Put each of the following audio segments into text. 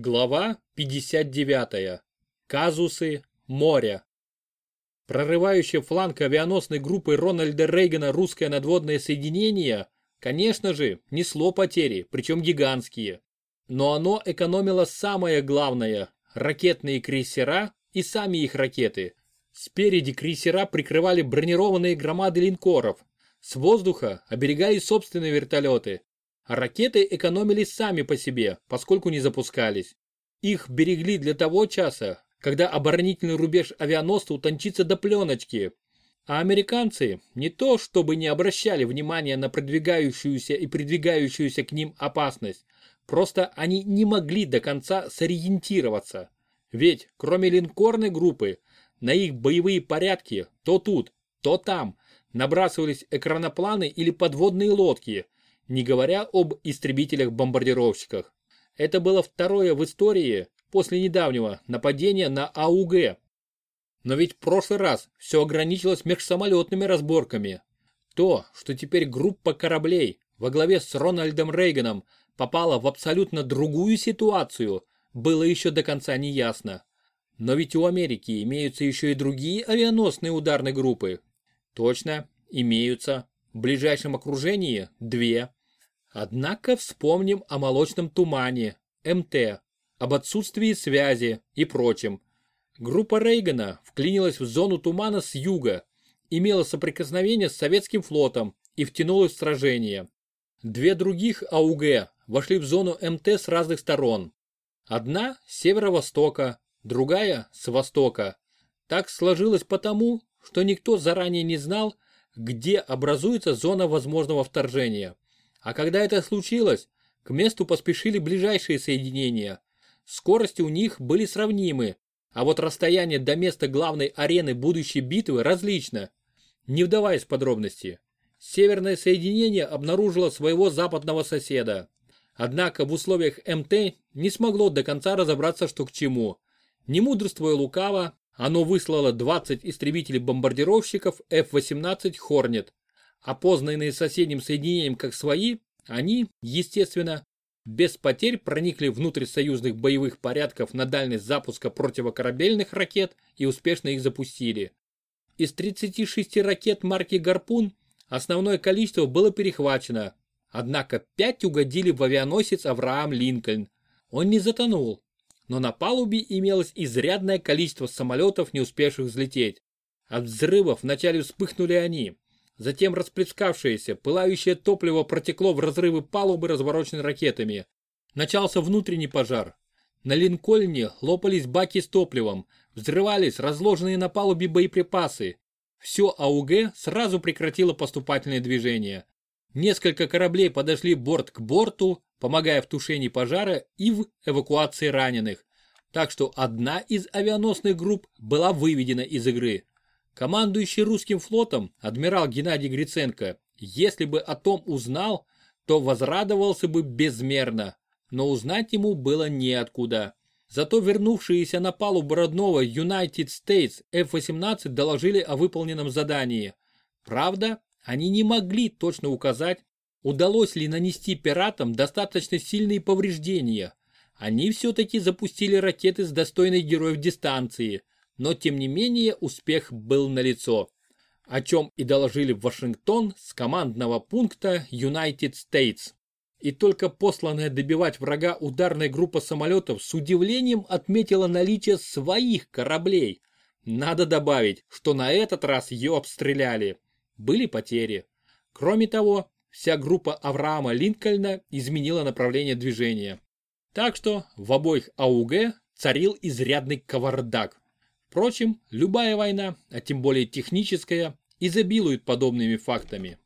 Глава 59. Казусы моря. Прорывающее фланг авианосной группы Рональда Рейгана русское надводное соединение, конечно же, несло потери, причем гигантские. Но оно экономило самое главное – ракетные крейсера и сами их ракеты. Спереди крейсера прикрывали бронированные громады линкоров, с воздуха оберегали собственные вертолеты, ракеты экономились сами по себе, поскольку не запускались. Их берегли для того часа, когда оборонительный рубеж авианосца утончится до пленочки. А американцы не то чтобы не обращали внимания на продвигающуюся и придвигающуюся к ним опасность, просто они не могли до конца сориентироваться. Ведь кроме линкорной группы, на их боевые порядки то тут, то там набрасывались экранопланы или подводные лодки, не говоря об истребителях-бомбардировщиках. Это было второе в истории после недавнего нападения на АУГ. Но ведь в прошлый раз все ограничилось межсамолетными разборками. То, что теперь группа кораблей во главе с Рональдом Рейганом попала в абсолютно другую ситуацию, было еще до конца не ясно. Но ведь у Америки имеются еще и другие авианосные ударные группы. Точно, имеются. В ближайшем окружении две. Однако вспомним о молочном тумане, МТ, об отсутствии связи и прочем. Группа Рейгана вклинилась в зону тумана с юга, имела соприкосновение с советским флотом и втянулась в сражение. Две других АУГ вошли в зону МТ с разных сторон. Одна с северо-востока, другая с востока. Так сложилось потому, что никто заранее не знал, где образуется зона возможного вторжения. А когда это случилось, к месту поспешили ближайшие соединения. Скорости у них были сравнимы, а вот расстояние до места главной арены будущей битвы различно. Не вдаваясь в подробности. Северное соединение обнаружило своего западного соседа. Однако в условиях МТ не смогло до конца разобраться, что к чему. Не мудрствуя лукаво, оно выслало 20 истребителей-бомбардировщиков F-18 Hornet, Опознанные соседним соединением как свои, они, естественно, без потерь проникли внутрь союзных боевых порядков на дальность запуска противокорабельных ракет и успешно их запустили. Из 36 ракет марки «Гарпун» основное количество было перехвачено, однако 5 угодили в авианосец Авраам Линкольн. Он не затонул, но на палубе имелось изрядное количество самолетов, не успевших взлететь. От взрывов вначале вспыхнули они, Затем расплескавшееся, пылающее топливо протекло в разрывы палубы, развороченной ракетами. Начался внутренний пожар. На Линкольне лопались баки с топливом, взрывались разложенные на палубе боеприпасы. Все АУГ сразу прекратило поступательное движение. Несколько кораблей подошли борт к борту, помогая в тушении пожара и в эвакуации раненых. Так что одна из авианосных групп была выведена из игры. Командующий русским флотом, адмирал Геннадий Гриценко, если бы о том узнал, то возрадовался бы безмерно, но узнать ему было неоткуда. Зато вернувшиеся на палубу родного United States F-18 доложили о выполненном задании. Правда, они не могли точно указать, удалось ли нанести пиратам достаточно сильные повреждения. Они все-таки запустили ракеты с достойной героев дистанции – но тем не менее успех был налицо, о чем и доложили в Вашингтон с командного пункта United States. И только посланная добивать врага ударная группа самолетов с удивлением отметила наличие своих кораблей. Надо добавить, что на этот раз ее обстреляли. Были потери. Кроме того, вся группа Авраама Линкольна изменила направление движения. Так что в обоих АУГ царил изрядный кавардак. Впрочем, любая война, а тем более техническая, изобилует подобными фактами.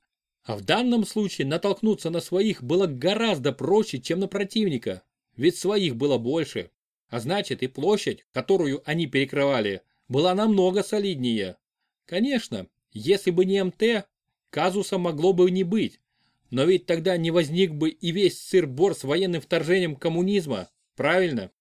А в данном случае натолкнуться на своих было гораздо проще, чем на противника, ведь своих было больше. А значит и площадь, которую они перекрывали, была намного солиднее. Конечно, если бы не МТ, казуса могло бы не быть. Но ведь тогда не возник бы и весь сыр-бор с военным вторжением коммунизма, правильно?